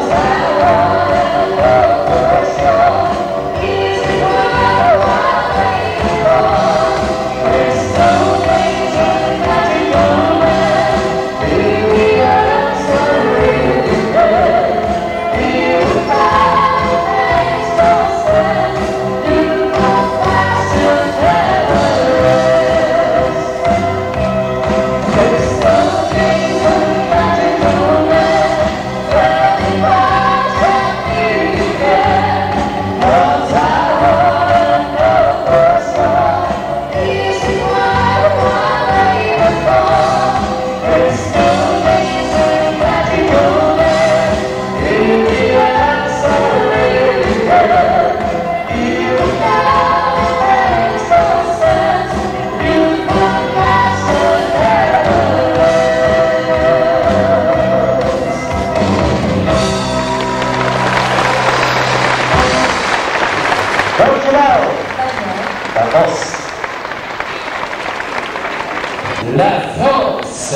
Sarah. La France. La France